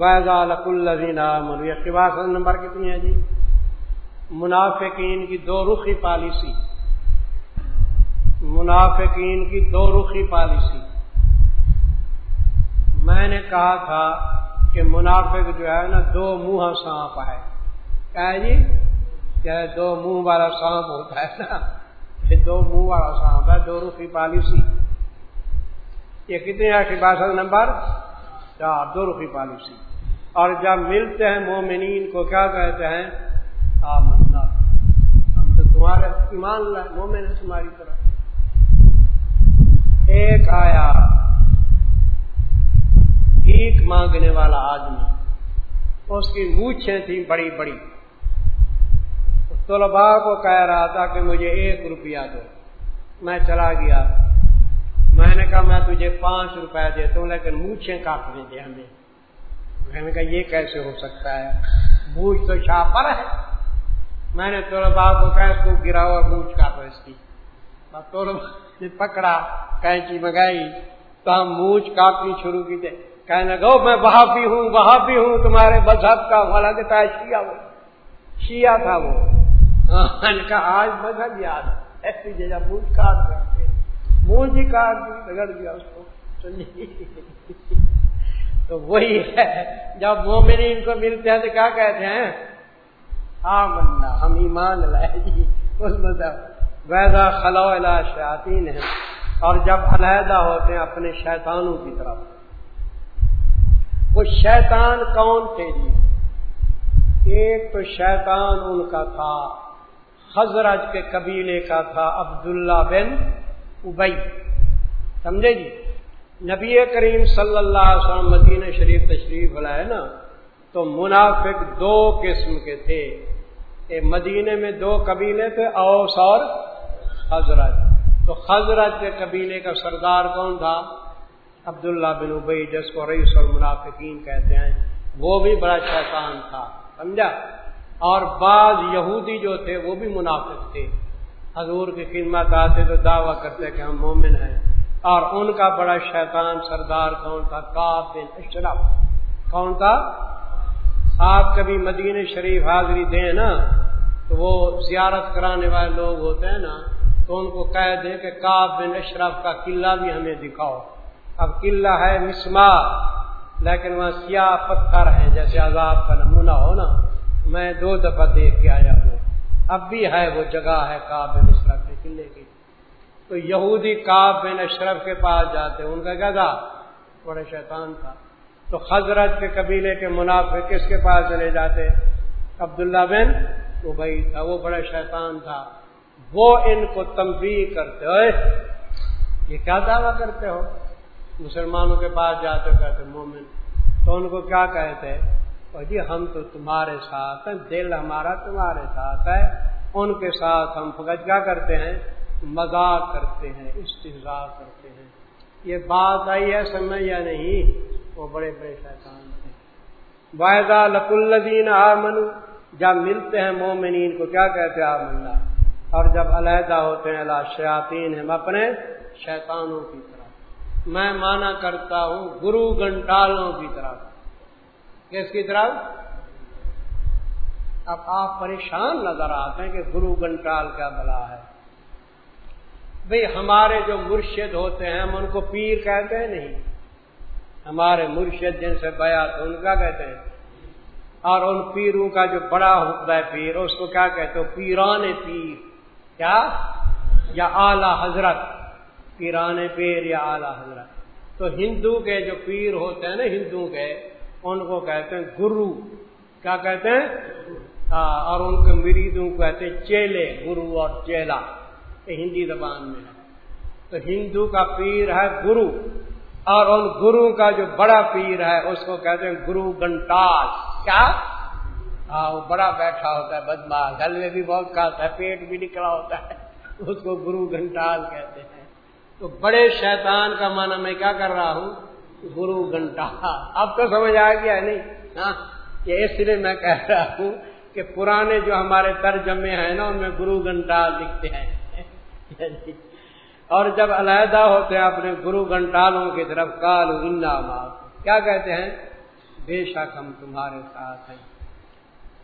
Visa لک الزین اقتباس number کتنی ہے جی؟ منافقین کی دو رخی پالیسی۔ منافقین کی دو رخی پالیسی۔ میں نے کہا تھا کہ منافق جو ہے نا، دو منہ سانپ ہے کیا ہے جی؟ کیا دو منہ والا سانپ ہوتا ہے نا۔ یہ دو منہ والا سانپ ہے، دو رخی پالیسی۔ یہ کتنے ہے باسل نمبر؟ دو رخی پالیسی اور جب ملتے ہیں مومنین کو کیا کہتے ہیں؟ آمنا۔ ہم تو تمہارے ایمان لائے، مومن ہے تمہاری طرح ایک آیا۔ بھیک مانگنے والا آدمی۔ اس کی مونچھیں تھیں بڑی بڑی۔ طلبا کو کہہ رہا تھا کہ مجھے ایک روپیہ دو۔ میں چلا گیا۔ میں نے کہا میں تجھے پانچ روپے دیتا ہوں لیکن مونچھیں کافی دے ہمیں میں نے کہا یہ کیسے ہو سکتا ہے؟ بوجھ تو شاہ پر ہے۔ میں نے طلبا کو کہا اس کو گرا اور بوجھ کا اس کی۔ نے پکڑا کینچی منگائی تو ہم مونچھ کاپنی شروع کی تھے کہنے لگا میں وہاں بھی ہوں وہاں بھی ہوں تمہارے مذہب کا والا دیتا ہے شیعہ وہ۔ شیعہ تھا وہ۔ ہاں، کا آج مذہب یاد ایسی جگہ مونچھ کاٹ کرتے مونچھ ہی کاٹ دی بگڑ اس کو۔ تو وہی ہے۔ جب مومنین کو ملتے ہیں تو کیا کہتے ہیں؟ ہاں منا ہم ایمان لائے۔ جی اس مذہب۔ ویدا خلا شاطین ہے اور جب علیحدہ ہوتے ہیں اپنے شیطانوں کی طرف۔ وہ شیطان کون تھے جی؟ ایک تو شیطان ان کا تھا۔ حضرت کے قبیلے کا تھا عبداللہ بن ابئی۔ سمجھے جی؟ نبی کریم صلی اللہ علیہ وسلم مدین شریف تشریف لائے نا، تو منافق دو قسم کے تھے۔ مدینے میں دو قبیلے تھے، اوس اور حضرت تو حضرت کے قبیلے کا سردار کون تھا؟ عبداللہ بن ابئی، جس کو رئیس المنافقین کہتے ہیں۔ وہ بھی بڑا شیطان تھا، سمجھا؟ اور بعض یہودی جو تھے، وہ بھی منافق تھے۔ حضور کی خدمت آتے تو دعویٰ کرتے کہ ہم مومن ہیں۔ اور ان کا بڑا شیطان سردار کون تھا؟ کاب بن اشرف۔ کون تھا؟ آپ کبھی مدینہ شریف حاضری دیں نا، تو وہ زیارت کرانے والے لوگ ہوتے ہیں نا، تو ان کو کہہ دیں کہ کاب بن اشرف کا قلعہ بھی ہمیں دکھاؤ۔ اب قلعہ ہے مسما لیکن وہاں سیاہ پتھر ہیں، جیسے عذاب کا نمونہ ہو نا۔ میں دو دفعہ دیکھ کے آیا ہوں۔ اب بھی ہے وہ جگہ ہے کاب بن اشرف کے قلعے کی۔ تو یہودی کاب بن اشرف کے پاس جاتے ان کا کیا تھا؟ بڑے شیطان تھا۔ تو حضرت کے قبیلے کے منافع کس کے پاس چلے جاتے؟ عبداللہ بن وہ بھائی تھا، وہ بڑا شیطان تھا۔ وہ ان کو تنبیہ کرتے ہوئے یہ کیا دعویٰ کرتے ہو؟ مسلمانوں کے پاس جاتے کہتے مومن۔ تو ان کو کیا کہتے اور جی ہم تو تمہارے ساتھ ہیں، دل ہمارا تمہارے ساتھ ہے، ان کے ساتھ ہم فقط کیا کرتے ہیں؟ مذاق کرتے ہیں استحضا کرتے ہیں۔ یہ بات آئی ہے سمجھ یا نہیں؟ وہ بڑے بڑے شیطان تھے۔ واحدہ لک الدین آمن جب ملتے ہیں مومنین کو، کیا کہتے ہیں؟ آمن اللہ۔ اور جب علیحدہ ہوتے ہیں اللہ شیاطین ہم اپنے شیطانوں کی طرف۔ میں مانا کرتا ہوں گرو گنٹالوں کی طرف۔ کس کی طرف اب آپ پریشان نظر آتے ہیں کہ گرو گنٹال کیا بلا ہے۔ بھئی ہمارے جو مرشد ہوتے ہیں ہم ان کو پیر کہتے ہیں نہیں۔ ہمارے مرشد جن سے بیا تو ان کا کہتے ہیں؟ اور ان پیروں کا جو بڑا حکم ہے پیر، اس کو کیا کہتے ہو پیران پیر۔ کیا؟ یا اعلی حضرت۔ پیران پیر یا اعلی حضرت۔ تو ہندو کے جو پیر ہوتے ہیں نا، ہندو کے ان کو کہتے ہیں گرو۔ کیا کہتے ہیں؟ اور ان کے مریدوں کو کہتے ہیں چیلے، گرو اور چیلا۔ ہندی زبان میں ہے۔ تو ہندو کا پیر ہے گرو۔ اور ان گرو کا جو بڑا پیر ہے، اس کو کہتے ہیں گرو گنٹال کیا؟ ہاں وہ بڑا بیٹھا ہوتا ہے بدما گل میں بھی بہت کھاتا ہے، پیٹ بھی نکلا ہوتا ہے۔ اس کو گرو گنٹال کہتے ہیں۔ تو بڑے شیطان کا مانا میں کیا کر رہا ہوں؟ گرو گنٹال اب تو سمجھ آ گیا، نہیں۔ ہاں یہ اس لیے میں کہہ رہا ہوں کہ پرانے جو ہمارے ترجمے ہیں نا، ان میں گرو گنٹال لکھتے ہیں۔ اور جب علیحدہ ہوتے ہیں اپنے گرو گنٹالوں کی طرف کال کیا کہتے ہیں؟ بے شک ہم تمہارے ساتھ ہیں۔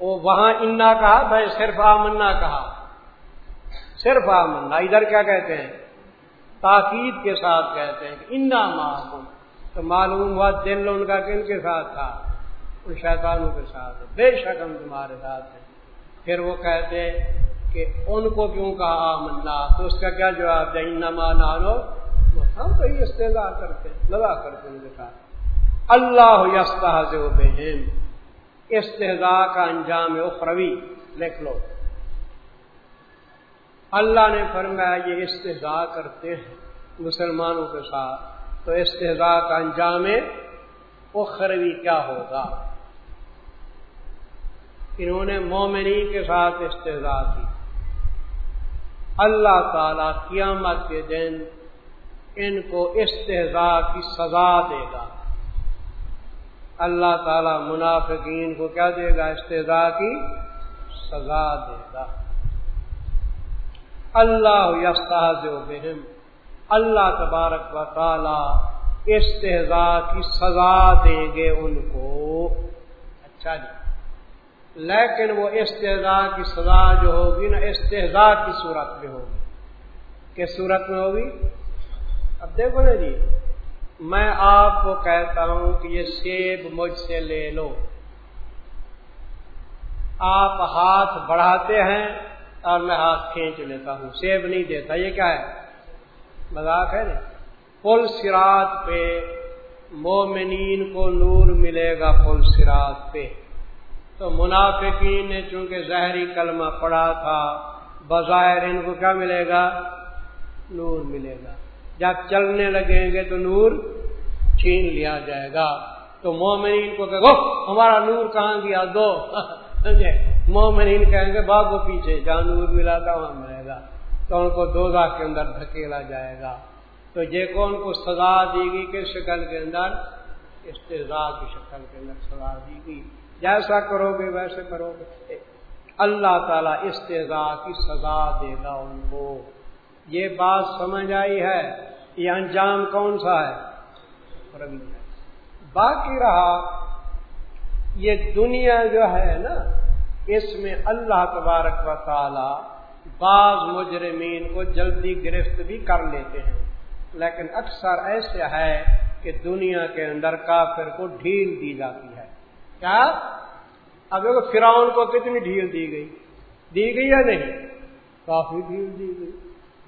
وہ وہاں انا کہا، بھائی صرف آمنا کہا۔ صرف آمنا۔ ادھر کیا کہتے ہیں؟ تاکید کے ساتھ کہتے ہیں کہ انا معاہم تو معلوم ہوا دل ان کا کن کے ساتھ تھا؟ ان شیطانوں کے ساتھ۔ بے شک ہم تمہارے ساتھ ہیں۔ پھر وہ کہتے کہ ان کو کیوں کہا آمنا؟ تو اس کا کیا جواب دے؟ نما نانو ہم تو یہ استعمال کرتے لگا کرتے ان کے ساتھ۔ اللہ یستا بہن استحضا کا انجام اخروی، لکھ لو۔ اللہ نے فرمایا یہ استحضا کرتے ہیں مسلمانوں کے ساتھ۔ تو استحضا کا انجام اخروی کیا ہوگا؟ انہوں نے مومنی کے ساتھ استحضا کی۔ اللہ تعالی قیامت کے دن ان کو استحضا کی سزا دے گا۔ اللہ تعالی منافقین کو کیا دے گا؟ استحضا کی سزا دے گا۔ اللہ یستاز بہم۔ اللہ تبارک و تعالی استحضا کی سزا دیں گے ان کو۔ اچھا جی۔ لیکن وہ استحضا کی سزا جو ہوگی نا استحضا کی صورت میں ہوگی۔ کس صورت میں ہوگی؟ اب دیکھو نا جی میں آپ کو کہتا ہوں کہ یہ سیب مجھ سے لے لو۔ آپ ہاتھ بڑھاتے ہیں اور میں ہاتھ کھینچ لیتا ہوں۔ سیب نہیں دیتا، یہ کیا ہے؟ مذاق ہے نا۔ پل سرات پہ مومنین کو نور ملے گا پل سرات پہ۔ تو منافقین نے چونکہ ظاہری کلمہ پڑھا تھا، بظاہر ان کو کیا ملے گا؟ نور ملے گا۔ جب چلنے لگیں گے تو نور چھین لیا جائے گا۔ تو مومنین کو کہ ہمارا نور کہاں گیا؟ دو۔ مومنین کہیں گے باغ پیچھے، جہاں نور ملا تھا وہاں ملے گا۔ تو ان کو دو کے اندر دھکیلا جائے گا۔ تو یہ کو ان کو سزا دی گئی کس شکل کے اندر؟ استضاء کی شکل کے اندر سزا دی گئی۔ جیسا کرو گے ویسے کرو گے۔ اللہ تعالیٰ استضاء کی سزا دے گا ان کو۔ یہ بات سمجھ آئی ہے؟ یہ انجام کون سا ہے۔ باقی رہا، یہ دنیا جو ہے نا، اس میں اللہ تبارک و تعالی بعض مجرمین کو جلدی گرفت بھی کر لیتے ہیں۔ لیکن اکثر ایسے ہے کہ دنیا کے اندر کافر کو ڈھیل دی جاتی ہے۔ کیا؟ اب دیکھو فراؤن کو کتنی ڈھیل دی گئی۔ دی گئی یا نہیں؟ کافی ڈھیل دی گئی۔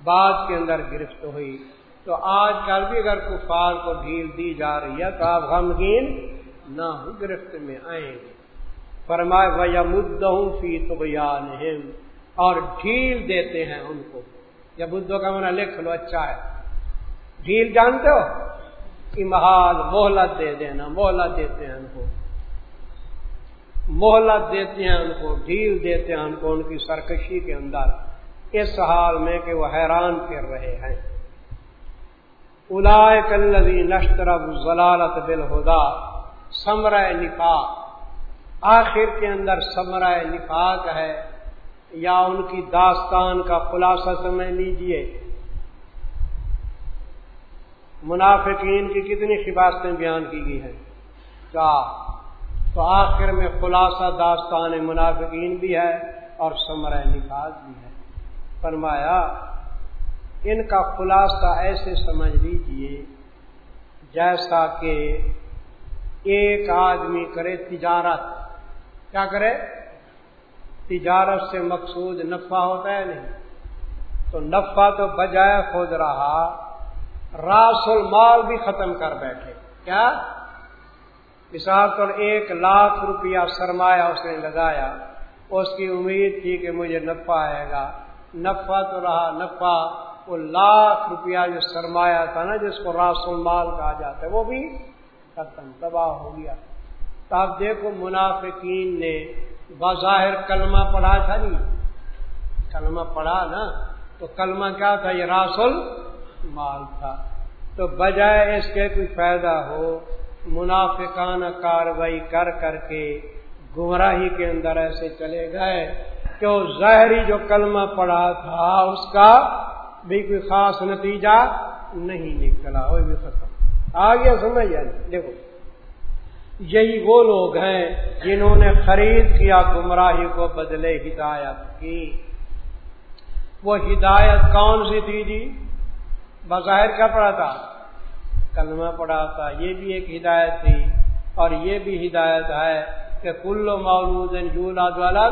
بعد کے اندر گرفت ہوئی۔ تو آج کل بھی اگر کفار کو ڈھیل دی جا رہی ہے تو آپ غمگین نہ ہو گرفت میں آئیں گے۔ فرمائے بھیا مدعوں فی تو اور ڈھیل دیتے ہیں ان کو۔ یا بدھوں کا منع لکھ لو اچھا ہے۔ ڈھیل جانتے ہو؟ امہاد مہلت دے دینا، مہلت دیتے ہیں ان کو۔ مہلت دیتے ہیں ان کو، ڈھیل دیتے ہیں ان کو ان کی سرکشی کے اندر۔ اس حال میں کہ وہ حیران کر رہے ہیں۔ الائے کلوی نشتر ضلالت بالہدا سمر نفاق۔ آخر کے اندر سمر نفاق ہے۔ یا ان کی داستان کا خلاصہ سمجھ لیجیے۔ منافقین کی کتنی خباستیں بیان کی گئی ہیں۔ چار تو آخر میں خلاصہ داستان منافقین بھی ہے اور سمر نفاذ بھی ہے۔ فرمایا، ان کا خلاصہ ایسے سمجھ لیجیے جیسا کہ ایک آدمی کرے تجارت۔ کیا کرے؟ تجارت سے مقصود نفع ہوتا ہے نہیں؟ تو نفع تو بجائے خود رہا، راس المال بھی ختم کر بیٹھے۔ کیا؟ مثال طور ایک لاکھ روپیہ سرمایہ اس نے لگایا، اس کی امید تھی کہ مجھے نفع آئے گا۔ نفع تو رہا، نفع۔ وہ لاکھ روپیہ جو سرمایہ تھا نا، جس کو راس المال کہا جاتا ہے، وہ بھی ختم، تباہ ہو گیا۔ تو آپ دیکھو، منافقین نے بظاہر کلمہ پڑھا تھا نہیں۔ کلمہ پڑھا نا، تو کلمہ کیا تھا؟ یہ راس المال تھا۔ تو بجائے اس کے کوئی فائدہ ہو منافقانہ کاروائی کر کر کے گمراہی کے اندر ایسے چلے گئے کہ وہ ظاہری جو کلمہ پڑا تھا، اس کا بھی کوئی خاص نتیجہ نہیں نکلا، وہ بھی ختم۔ آ گیا سمجھ دیکھو۔ یہی وہ لوگ ہیں جنہوں نے خرید کیا گمراہی کو بدلے ہدایت کی۔ وہ ہدایت کون سی تھی جی؟ بظاہر کیا پڑھا تھا؟ کلمہ پڑھا تھا۔ یہ بھی ایک ہدایت تھی اور یہ بھی ہدایت ہے کہ کلو مولود والا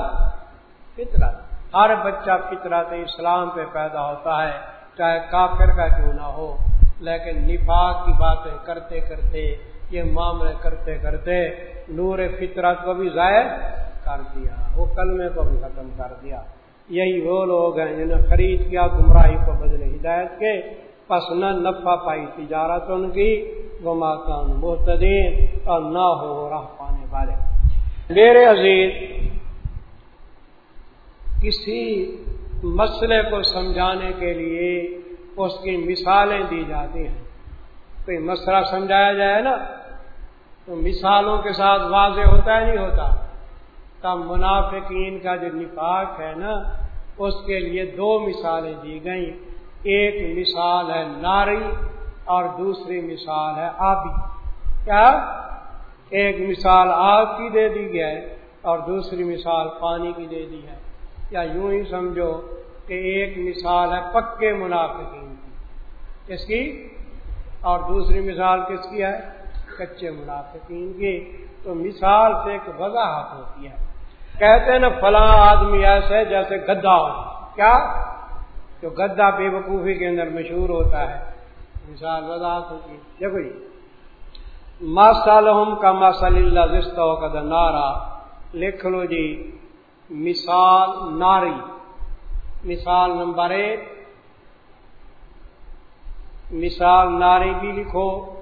فطرت ہر بچہ فطرت اسلام پہ پیدا ہوتا ہے، چاہے کافر کا کیوں نہ ہو، لیکن نفاق کی باتیں کرتے کرتے یہ معاملے کرتے کرتے نور فطرت کو بھی ظاہر کر دیا، وہ کلمے کو بھی ختم کر دیا۔ یہی وہ لوگ ہیں جنہوں نے خرید کیا، گمراہی کو بدلے ہدایت کے۔ پس نہ نفع پائی تجارت ان کی۔ وہ ماکان محتدین اور نہ ہو راہ پانے والے۔ میرے عزیز، کسی مسئلے کو سمجھانے کے لیے اس کی مثالیں دی جاتی ہیں۔ کوئی مسئلہ سمجھایا جائے نا تو مثالوں کے ساتھ واضح ہوتا ہے نہیں ہوتا۔ تب منافقین کا جو نفاق ہے نا، اس کے لیے دو مثالیں دی گئیں۔ ایک مثال ہے ناری اور دوسری مثال ہے آبی۔ کیا؟ ایک مثال آگ کی دے دی ہے اور دوسری مثال پانی کی دے دی ہے۔ یا یوں ہی سمجھو کہ ایک مثال ہے پکے منافقین کی۔ کس کی؟ اور دوسری مثال کس کی ہے؟ کچے منافقین کی تو مثال سے ایک وضاحت ہوتی ہے۔ کہتے ہیں نا، فلاں آدمی ایسے جیسے گدا کیا؟ جو گدا بے وقوفی کے اندر مشہور ہوتا ہے۔ مثال وضاحت ہوتی ہے۔ دیکھو جی ماسالحم کا ماسال اللہ رشتہ کا نارا۔ لکھ لو جی مثال ناری۔ مثال نمبر ایک۔ مثال ناری بھی لکھو۔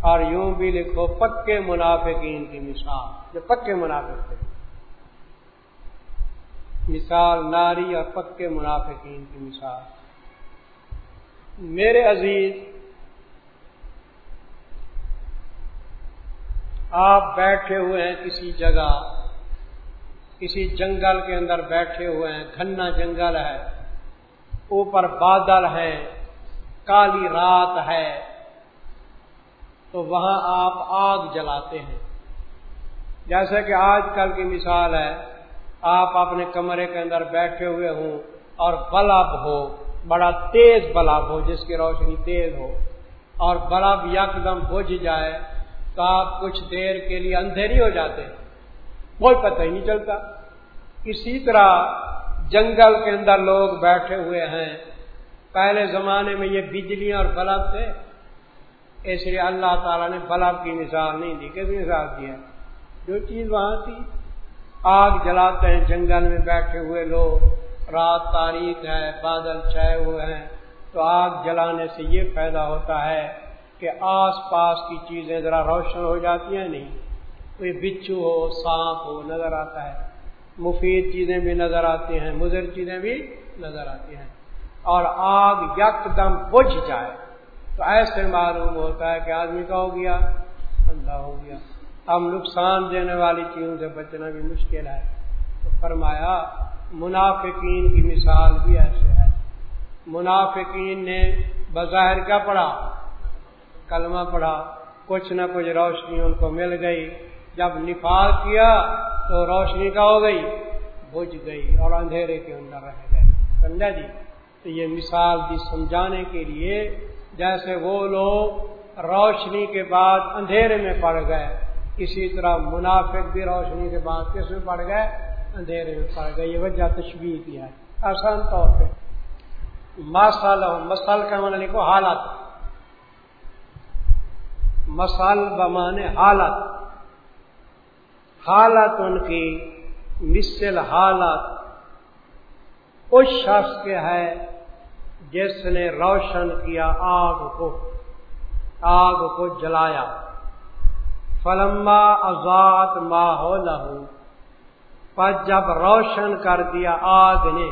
اور یوں بھی لکھو، پکے منافقین کی مثال۔ جو پکے منافق تھے۔ مثال ناری اور پکے منافقین کی مثال۔ میرے عزیز، آپ بیٹھے ہوئے ہیں کسی جگہ، کسی جنگل کے اندر بیٹھے ہوئے ہیں، گھنا جنگل ہے، اوپر بادل ہے، کالی رات ہے۔ تو وہاں آپ آگ جلاتے ہیں۔ جیسے کہ آج کل کی مثال ہے، آپ اپنے کمرے کے اندر بیٹھے ہوئے ہوں اور بلب ہو، بڑا تیز بلب ہو، جس کی روشنی تیز ہو، اور بلب یکدم بجھ جائے تو آپ کچھ دیر کے لیے اندھیری ہو جاتے کوئی پتہ ہی نہیں چلتا۔ اسی طرح جنگل کے اندر لوگ بیٹھے ہوئے ہیں۔ پہلے زمانے میں یہ بجلی اور بلب تھے۔ اس لیے اللہ تعالیٰ نے بلب کی مثال نہیں دی، کس مثال دی ہے؟ جو چیز وہاں تھی۔ آگ جلاتے ہیں، جنگل میں بیٹھے ہوئے لوگ۔ رات تاریخ ہے، بادل چھائے ہوئے ہیں۔ تو آگ جلانے سے یہ فائدہ ہوتا ہے کہ آس پاس کی چیزیں ذرا روشن ہو جاتی ہیں، نہیں۔ کوئی بچھو ہو، سانپ ہو، نظر آتا ہے۔ مفید چیزیں بھی نظر آتی ہیں، مضر چیزیں بھی نظر آتی ہیں۔ اور آگ یک دم بجھ جائے۔ تو ایسے معلوم ہوتا ہے کہ آدمی کا ہو گیا ٹھنڈا ہو گیا۔ اب نقصان دینے والی چیزوں سے بچنا بھی مشکل ہے۔ تو فرمایا، منافقین کی مثال بھی ایسے ہے۔ منافقین نے بظاہر کیا پڑھا؟ کلمہ پڑھا۔ کچھ نہ کچھ روشنی ان کو مل گئی۔ جب نفاذ کیا تو روشنی کا ہو گئی، بجھ گئی اور اندھیرے کے اندر رہ گئے۔ سمجھا جی؟ تو یہ مثال دی سمجھانے کے لیے جیسے وہ لوگ روشنی کے بعد اندھیرے میں پڑ گئے، اسی طرح منافق بھی روشنی کے بعد کس میں پڑ گئے؟ اندھیرے میں پڑ گئے، یہ وجہ تشبیح کی ہے۔ آسان طور پہ۔ مسال مسال کا مانا لکھو، حالت۔ مسال بمانے حالت حالت۔ ان کی مثل حالت اس شخص کے ہے جس نے روشن کیا آگ کو آگ کو جلایا۔ فلما آزاد ماحول لہو پر جب روشن کر دیا آگ نے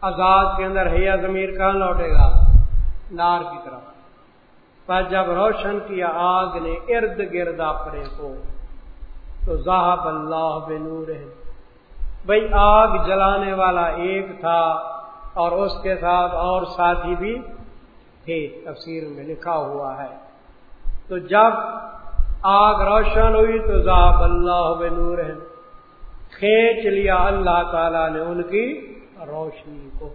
آزاد کے اندر ہے ضمیر کہاں لوٹے گا؟ نار کی طرف۔ پر جب روشن کیا آگ نے، ارد گرد اپنے کو، تو زاہب اللہ بنور بھائی آگ جلانے والا ایک تھا۔ اور اس کے ساتھ اور ساتھی بھی تھے، تفسیر میں لکھا ہوا ہے۔ تو جب آگ روشن ہوئی تو ذاب اللہ نور کھینچ لیا اللہ تعالی نے ان کی روشنی کو۔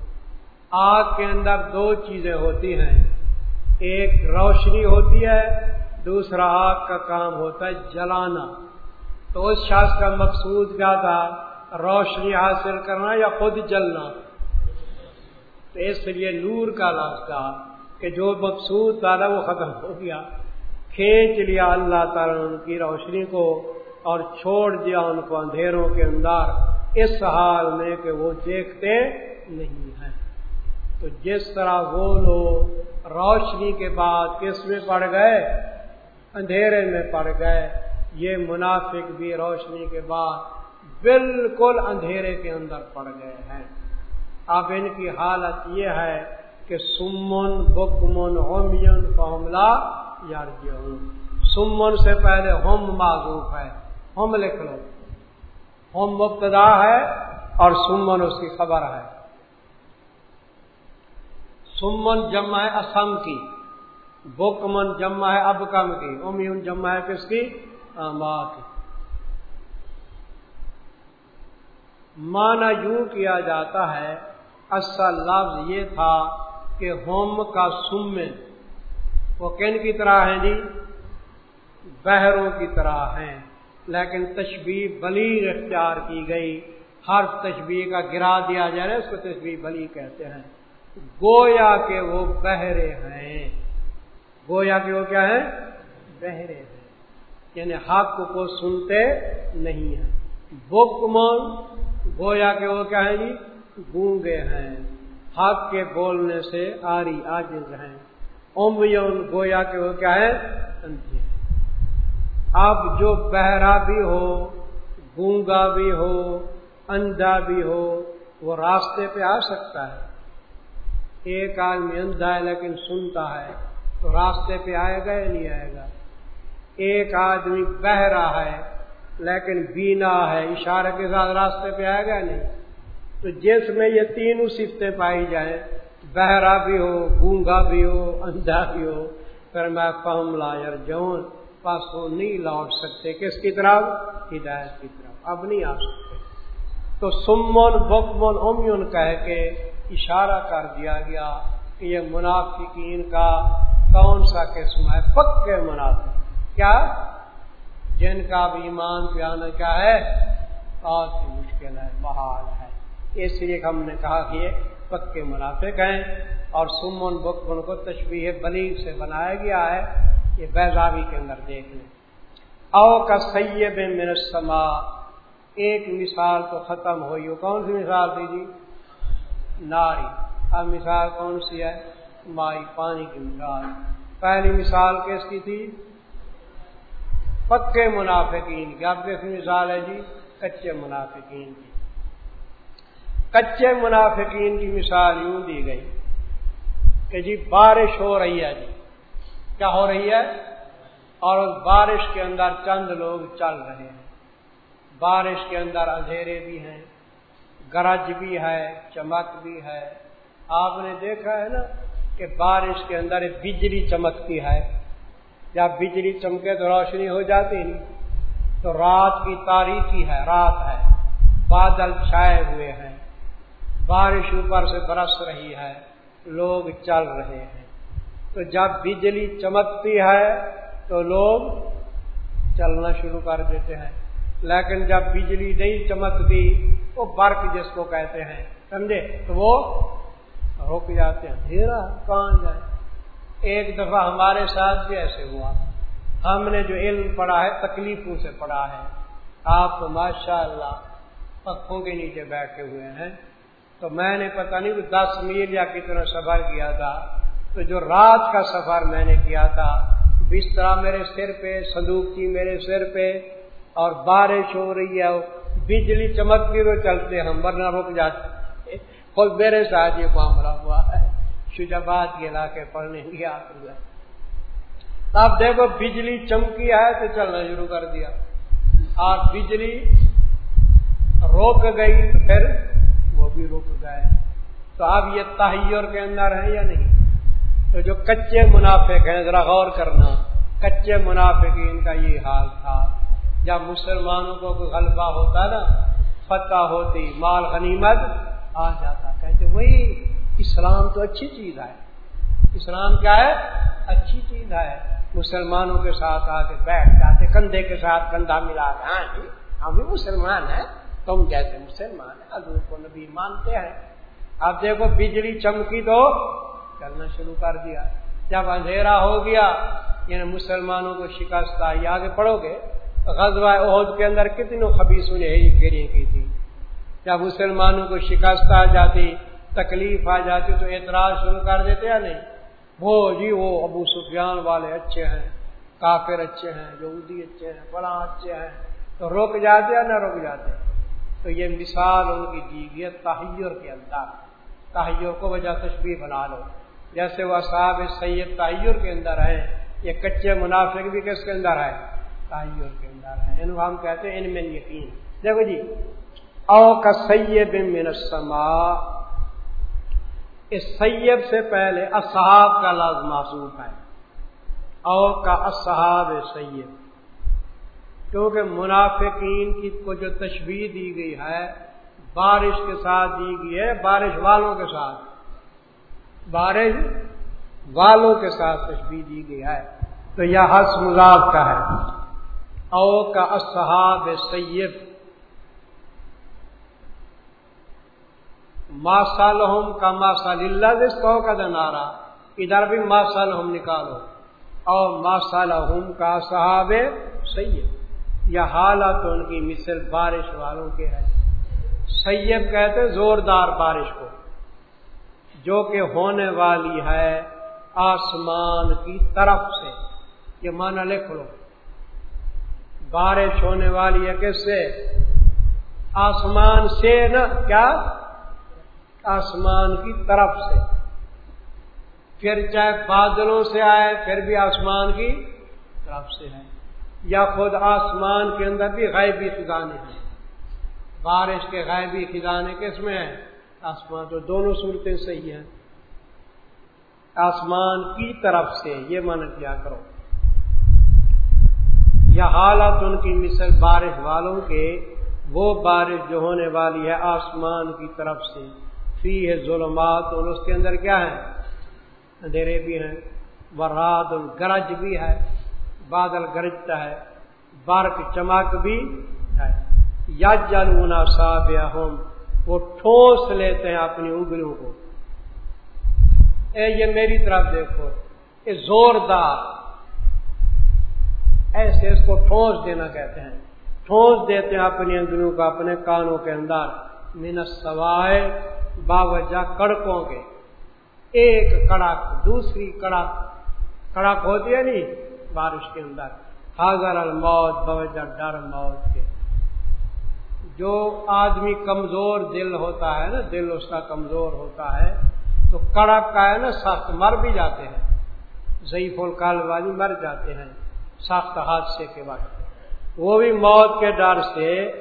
آگ کے اندر دو چیزیں ہوتی ہیں، ایک روشنی ہوتی ہے، دوسرا آگ کا کام ہوتا ہے جلانا۔ تو اس شخص کا مقصود کیا تھا؟ روشنی حاصل کرنا یا خود جلنا؟ تو اس لیے نور کا لفظ تھا کہ جو مقصود تھا وہ ختم ہو گیا۔ کھینچ لیا اللہ تعالیٰ نے ان کی روشنی کو اور چھوڑ دیا ان کو اندھیروں کے اندر۔ اس حال میں کہ وہ دیکھتے نہیں ہیں۔ تو جس طرح وہ لوگ روشنی کے بعد کس میں پڑ گئے؟ اندھیرے میں پڑ گئے۔ یہ منافق بھی روشنی کے بعد بالکل اندھیرے کے اندر پڑ گئے ہیں۔ اب ان کی حالت یہ ہے کہ سمن، بکمن ہومین فاملہ یار سمن سے پہلے ہوم معذوف ہے ہوم لکھ لو۔ ہوم مبتدا ہے اور سمن اس کی خبر ہے۔ سمن جمع ہے اسم کی، بکمن جمع ہے اب کم کی امیون جمع ہے کس کی؟ ماں کی۔ مانا یوں کیا جاتا ہے اصل لفظ یہ تھا کہ ہوم کا سمن، وہ کن کی طرح ہیں جی؟ بہروں کی طرح ہیں۔ لیکن تشبیح بلی اختیار کی گئی۔ ہر تشبیح کا گرا دیا جائے، اس کو تشبیح بلی کہتے ہیں۔ گویا کہ وہ بہرے ہیں۔ گویا کہ وہ کیا ہے بہرے ہیں۔ یعنی حق کو سنتے نہیں ہیں۔ بکمن گویا کہ وہ کیا ہے جی؟ گونگے ہیں۔ حق کے بولنے سے آری آجز ہیں۔ امیون گویا کہ وہ کیا ہے؟ اب جو بہرا بھی ہو، گونگا بھی ہو اندھا بھی ہو، وہ راستے پہ آ سکتا ہے۔ ایک آدمی اندھا ہے لیکن سنتا ہے، تو راستے پہ آئے گا یا نہیں آئے گا؟ ایک آدمی بہرا ہے لیکن بینا ہے، اشارہ کے ساتھ راستے پہ آئے گا نہیں؟ تو جس میں یہ تینوں سفتیں پائی جائیں، بہرا بھی ہو، گونگا بھی ہو، اندھا بھی ہو، پھر میں فہم لائر جون پاس وہ نہیں لوٹ سکتے۔ کس کی طرف؟ ہدایت کی طرف۔ اب نہیں آ سکتے۔ تو سمن بکمن امن کہہ کے اشارہ کر دیا گیا کہ یہ منافقین کا کون سا قسم ہے؟ پکے منافق۔ کیا؟ جن کا بھی ایمان پہ آنا کیا ہے؟ بہت ہی مشکل ہے، بحال ہے۔ اس لیے ہم نے کہا کہ یہ پکے منافق ہیں اور سمن بکمن کو تشبیح بلی سے بنایا گیا ہے، یہ بیزابی کے اندر دیکھ لیں۔ او کا سیب سما ایک مثال تو ختم ہوئی۔ ہو کون سی مثال تھی جی؟ ناری۔ اب مثال کون سی ہے؟ مائی پانی کی مثال۔ پہلی مثال کس کی تھی؟ پکے منافقین کی۔ اب کس مثال ہے جی؟ کچے منافقین کی۔ کچے منافقین کی مثال یوں دی گئی کہ جی بارش ہو رہی ہے جی۔ کیا ہو رہی ہے؟ اور اس بارش کے اندر چند لوگ چل رہے ہیں۔ بارش کے اندر اندھیرے بھی ہیں، گرج بھی ہے، چمک بھی ہے۔ آپ نے دیکھا ہے نا کہ بارش کے اندر بجلی چمکتی ہے۔ جب بجلی چمکے تو روشنی ہو جاتی نہیں۔ تو رات کی تاریخی ہے، رات ہے۔ بادل چھائے ہوئے ہیں۔ بارش اوپر سے برس رہی ہے، لوگ چل رہے ہیں۔ تو جب بجلی چمکتی ہے، تو لوگ چلنا شروع کر دیتے ہیں۔ لیکن جب بجلی نہیں چمکتی، وہ برق جس کو کہتے ہیں، سمجھے؟ تو وہ رک جاتے ہیں۔ دھیرا کہاں جائے۔ ایک دفعہ ہمارے ساتھ بھی ایسے ہوا۔ ہم نے جو علم پڑھا ہے، تکلیفوں سے پڑھا ہے۔ آپ ماشاء اللہ پکوں کے نیچے بیٹھے ہوئے ہیں۔ تو میں نے پتہ نہیں دس میل یا کتنا سفر کیا تھا، تو جو رات کا سفر میں نے کیا تھا بستر میرے سر پہ، صندوق میرے سر پہ، اور بارش ہو رہی ہے بجلی چمکتی تو چلتے ہم، ورنہ رک جاتے۔ خود میرے ساتھ یہ معاملہ ہوا ہے۔ شجاباد کے علاقے پڑھنے گیا۔ اب دیکھو، بجلی چمکی ہے تو چلنا شروع کر دیا۔ اور بجلی روک گئی، پھر بھی رک گئے۔ تو اب یہ تحیر کے اندر ہے یا نہیں؟ تو جو کچے منافق ہیں، ذرا غور کرنا۔ کچے منافقین کا یہ حال تھا۔ جب مسلمانوں کو کوئی غلبہ ہوتا نا، فتح ہوتی، مال غنیمت آ جاتا۔ کہتے وہی اسلام تو اچھی چیز ہے۔ اسلام کیا ہے؟ اچھی چیز ہے۔ مسلمانوں کے ساتھ آ کے بیٹھ جاتے، کندھے کے ساتھ کندھا ملا کے۔ ہاں جی ہم بھی مسلمان ہیں۔ تم جیسے مسلمان حضور کو نبی مانتے ہیں۔ اب دیکھو بجلی چمکی تو کرنا شروع کر دیا۔ جب اندھیرا ہو گیا یعنی مسلمانوں کو شکست آئی۔ آگے پڑھو گے، غزوہ عہد کے اندر کتنی خبیصوں نے پھیری کی تھی۔ جب مسلمانوں کو شکست آ جاتی، تکلیف آ جاتی، تو اعتراض شروع کر دیتے یا نہیں؟ وہ جی وہ ابو سفیان والے اچھے ہیں، کافر اچھے ہیں، یہودی اچھے ہیں، بڑا اچھے ہیں۔ تو رک جاتے یا نہ رک جاتے؟ تو یہ مثال ان کی دی گئی تحیر کے اندر۔ تحیر کو وجہ تشبیح بنا لو۔ جیسے وہ صاحب سید تحیر کے اندر ہیں، یہ کچے منافق بھی کس کے اندر ہے تحیر کے اندر ہے ان ہم کہتے ہیں ان میں یقین۔ دیکھو جی او کا سید من السما اس سیب سے پہلے اصحاب کا لفظ معصوف ہے۔ او کا اصحاب سید۔ کیونکہ منافقین کی کو جو تشبیح دی گئی ہے، بارش کے ساتھ دی گئی ہے، بارش والوں کے ساتھ، بارش والوں کے ساتھ تشبیح دی گئی ہے۔ تو یہ حس مذاب کا ہے۔ او کا اصحاب سید۔ ماسالحم کا ماسال اللہ جس کو کا دنارا ادھر بھی ماسالحم نکالو۔ اور ماسالحم کا صحاب سید۔ یا حالت ان کی مثل بارش والوں کے ہے سید کہتے زوردار بارش کو۔ جو کہ ہونے والی ہے آسمان کی طرف سے۔ یہ مانا لکھ لو۔ بارش ہونے والی ہے کس سے؟ آسمان سے نا، کیا؟ آسمان کی طرف سے۔ پھر چاہے بادلوں سے آئے، پھر بھی آسمان کی طرف سے ہے یا خود آسمان کے اندر بھی غیبی خزانے ہیں۔ بارش کے غیبی خزانے کس میں ہیں؟ آسمان تو دونوں صورتیں صحیح ہیں۔ آسمان کی طرف سے یہ من کیا کرو۔ یا حالت ان کی مثل بارش والوں کے، وہ بارش جو ہونے والی ہے آسمان کی طرف سے۔ فی ہے ظلمات، اور اس کے اندر کیا ہے اندھیرے بھی ہیں۔ وراد گرج بھی ہے۔ بادل گرجتا ہے، بارک چمک بھی ہے۔ یا جلونا صاحب وہ ٹھوس لیتے ہیں اپنی اگلوں کو۔ اے، یہ میری طرف دیکھو، یہ زوردار۔ ایسے اس کو ٹھوس دینا کہتے ہیں۔ ٹھوس دیتے ہیں اپنی اندروں کو اپنے کانوں کے اندر۔ منت سوائے باوجہ کڑکوں کے۔ ایک کڑک، دوسری کڑک۔ کڑک ہوتی ہے نہیں بارش کے اندر۔ حاضر الموت باوجہ ڈر موت کے۔ جو آدمی کمزور دل ہوتا ہے نا، دل اس کا کمزور ہوتا ہے، تو کڑک کا ہے نا، سخت مر بھی جاتے ہیں۔ ضعیف الکال والی مر جاتے ہیں، سخت حادثے کے وقت۔ وہ بھی موت کے ڈر سے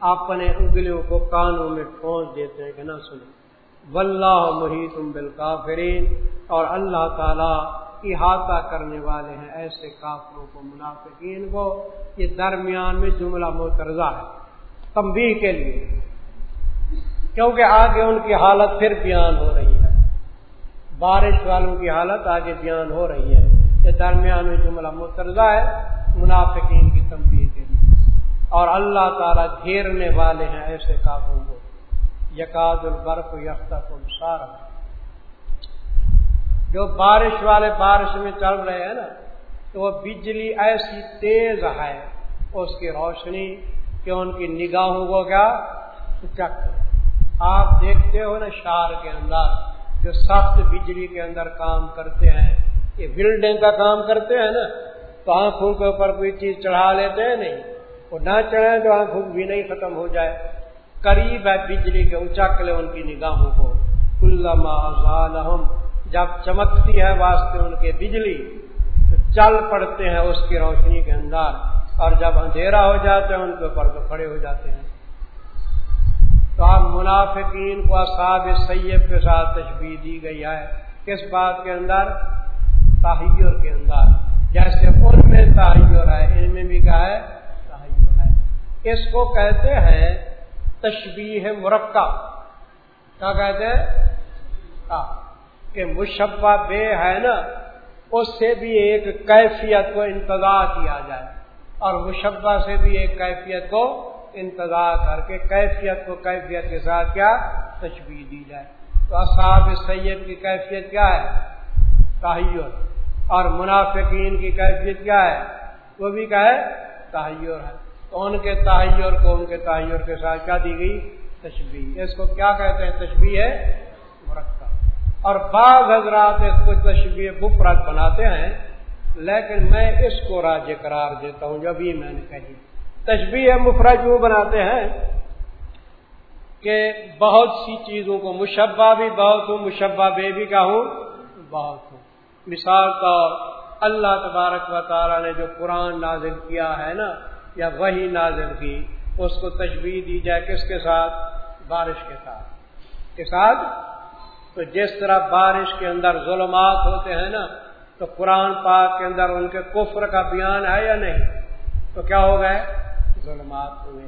اپنے انگلیوں کو کانوں میں ٹھونس دیتے ہیں کہ نہ سنیں۔ واللہ محیط بالکافرین، اور اللہ تعالی احاطہ کرنے والے ہیں ایسے کافروں کو، منافقین کو، یہ درمیان میں جملہ مترزہ ہے تمبی کے لیے۔ کیونکہ آگے ان کی حالت پھر بیان ہو رہی ہے۔ بارش والوں کی حالت آگے بیان ہو رہی ہے۔ یہ درمیان میں جملہ مترزہ ہے، منافقین کی تمبی کے لیے۔ اور اللہ تعالیٰ گھیرنے والے ہیں ایسے کافروں کو۔ یقاد البرف یختہ سارا جو بارش والے بارش میں چل رہے ہیں نا، تو وہ بجلی ایسی تیز ہے، اس کی روشنی کہ ان کی نگاہوں کو کیا؟ چک آپ دیکھتے ہو نا شہر کے اندر، جو سخت بجلی کے اندر کام کرتے ہیں، یہ بلڈنگ کا کام کرتے ہیں نا، تو آنکھوں کے اوپر کوئی چیز چڑھا لیتے ہیں نہیں۔ وہ نہ چڑھے تو آنکھوں بھی نہیں ختم ہو جائے۔ قریب ہے بجلی کے اونچا کلے ان کی نگاہوں کو۔ جب چمکتی ہے واسطے ان کے بجلی، تو چل پڑتے ہیں اس کی روشنی کے اندر۔ اور جب اندھیرا ہو جاتے ہیں ان کے اوپر تو کھڑے ہو جاتے ہیں۔ تو آپ منافقین کو اصحاب سید کے ساتھ تشبیح دی گئی ہے۔ کس بات کے اندر؟ تاہیر کے اندر۔ جیسے ان میں تحیر ہے، ان میں بھی کیا ہے؟ تحیر ہے۔ اس کو کہتے ہیں تشبیح مرکہ کیا کہتے ہیں؟ کہ مشبہ بے ہے نا، اس سے بھی ایک کیفیت کو انتظار کیا جائے۔ اور مشبہ سے بھی ایک کیفیت کو انتظار کر کے کیفیت کو کیفیت کے ساتھ کیا؟ تشبیح دی جائے۔ تو اصحاب سید کی کیفیت کیا ہے؟ تحیر۔ اور منافقین کی کیفیت کیا ہے؟ وہ بھی کیا ہے؟ تحیر ہے۔ تو ان کے تحیر کو ان کے تحیر کے ساتھ کیا دی گئی؟ تشبیح اس کو کیا کہتے ہیں؟ تشبیح ہے اور بعض حضرات اس کو تشبیح بفرت بناتے ہیں، لیکن میں اس کو راج قرار دیتا ہوں جب یہ میں نے کہی۔ تشبیح مفرد یوں بناتے ہیں کہ بہت سی چیزوں کو مشبہ بھی بہت ہوں، مشبہ بے بھی کا ہوں، بہت ہوں۔ مثال طور، اللہ تبارک و تعالیٰ نے جو قرآن نازل کیا ہے نا، یا وہی نازل کی، اس کو تشبیح دی جائے کس کے ساتھ؟ بارش کے ساتھ۔ کے ساتھ تو جس طرح بارش کے اندر ظلمات ہوتے ہیں نا، تو قرآن پاک کے اندر ان کے کفر کا بیان ہے یا نہیں؟ تو کیا ہو گئے؟ ظلمات ہوئے۔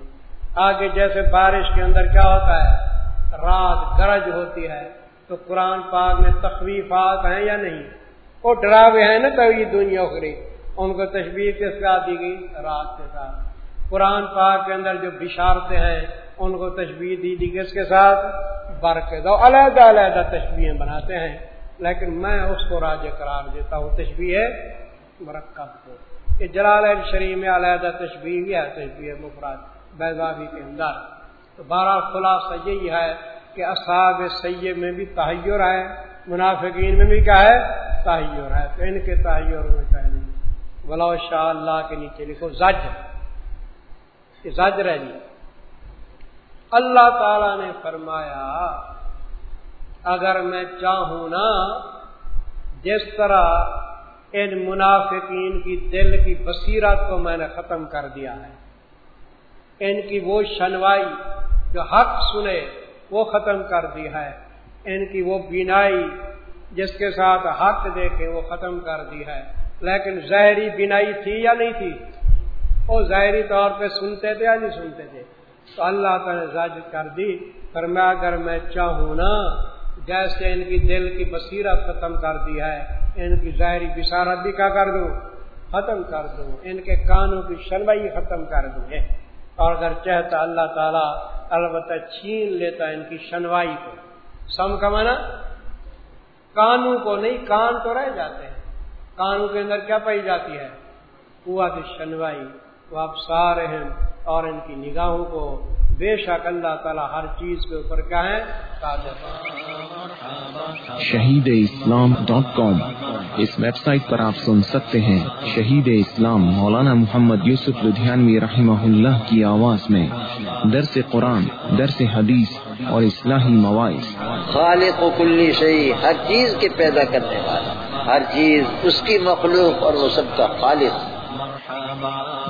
آگے جیسے بارش کے اندر کیا ہوتا ہے؟ رات گرج ہوتی ہے۔ تو قرآن پاک میں تخویفات ہیں یا نہیں؟ وہ ڈراوے ہیں نا کبھی دنیا اخری۔ ان کو تشبیح کس کا دی گئی؟ رات کے ساتھ۔ قرآن پاک کے اندر جو بشارتے ہیں، ان کو تشبیح دی دی کس کے ساتھ؟ برق دو علیحدہ علیحدہ تشبیہیں بناتے ہیں، لیکن میں اس کو راج قرار دیتا ہوں۔ تشبیح مرکب کو کہ جلال شریف میں علیحدہ تشبیح بھی ہے تشبیح مفراد بیضابی کے اندر۔ تو بارہ خلاصہ یہی ہے کہ اصحاب سید میں بھی تحیر ہے، منافقین میں بھی کیا ہے؟ تحیر ہے۔ تو ان کے تحیر میں کہیں بلا شاء اللہ کے نیچے لکھو زج زج رہ جی۔ اللہ تعالی نے فرمایا، اگر میں چاہوں نا، جس طرح ان منافقین کی دل کی بصیرت کو میں نے ختم کر دیا ہے، ان کی وہ شنوائی جو حق سنے، وہ ختم کر دی ہے، ان کی وہ بینائی جس کے ساتھ حق دیکھے، وہ ختم کر دی ہے۔ لیکن زہری بینائی تھی یا نہیں تھی؟ وہ ظاہری طور پہ سنتے تھے یا نہیں سنتے تھے؟ تو اللہ تعالی نے زج کر دی پر میں اگر میں چاہوں نا، جیسے ان کی دل کی بصیرت ختم کر دی ہے، ان کی ظاہری بشارت بھی کیا کر دوں؟ ختم کر دوں۔ ان کے کانوں کی شنوائی ختم کر دوں گے۔ اور اگر چاہتا اللہ تعالیٰ البتہ چھین لیتا ان کی شنوائی کو۔ سم کا مانا کانوں کو نہیں، کان تو رہ جاتے ہیں۔ کانوں کے اندر کیا پائی جاتی ہے؟ ہوا کی شنوائی۔ وہ آپ سارے ہیں اور ان کی نگاہوں کو بے شک اللہ تعالیٰ ہر چیز کے اوپر کیا ہے؟ Shaheed Islam dot com. اس ویب سائٹ پر آپ سن سکتے ہیں شہید اسلام مولانا محمد یوسف لدھیانوی رحمہ اللہ کی آواز میں۔ درس قرآن درس حدیث اور اصلاحی مواعث۔ خالق و کلی شہی ہر چیز کے پیدا کرنے والا ہر چیز اس کی مخلوق اور وہ سب کا خالق۔